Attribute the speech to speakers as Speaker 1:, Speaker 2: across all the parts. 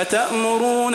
Speaker 1: أتأمرون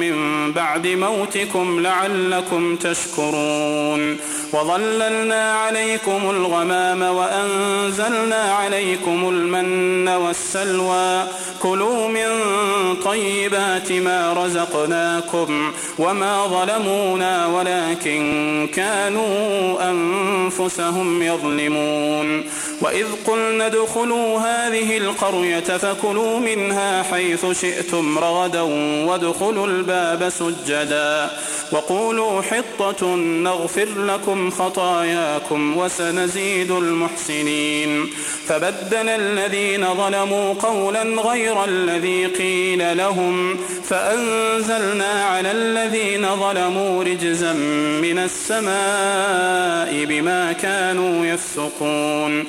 Speaker 1: من بعد موتكم لعلكم تشكرون. وظللنا عليكم الغمام وأنزلنا عليكم المن والسلوى. كلوا من طيبات ما رزقناكم وما ظلمونا ولكن كانوا أنفسهم يظلمون وإذ قلنا ادخلوا هذه القرية فكلوا منها حيث شئتم رغدا وادخلوا الباب سجدا وقولوا حطة نغفر لكم خطاياكم وسنزيد المحسنين فبدل الذين ظلموا قولا غير الذي قيل لهم فأنزلنا على الذين ظلموا رجزا من السماء بما كانوا يفسقون.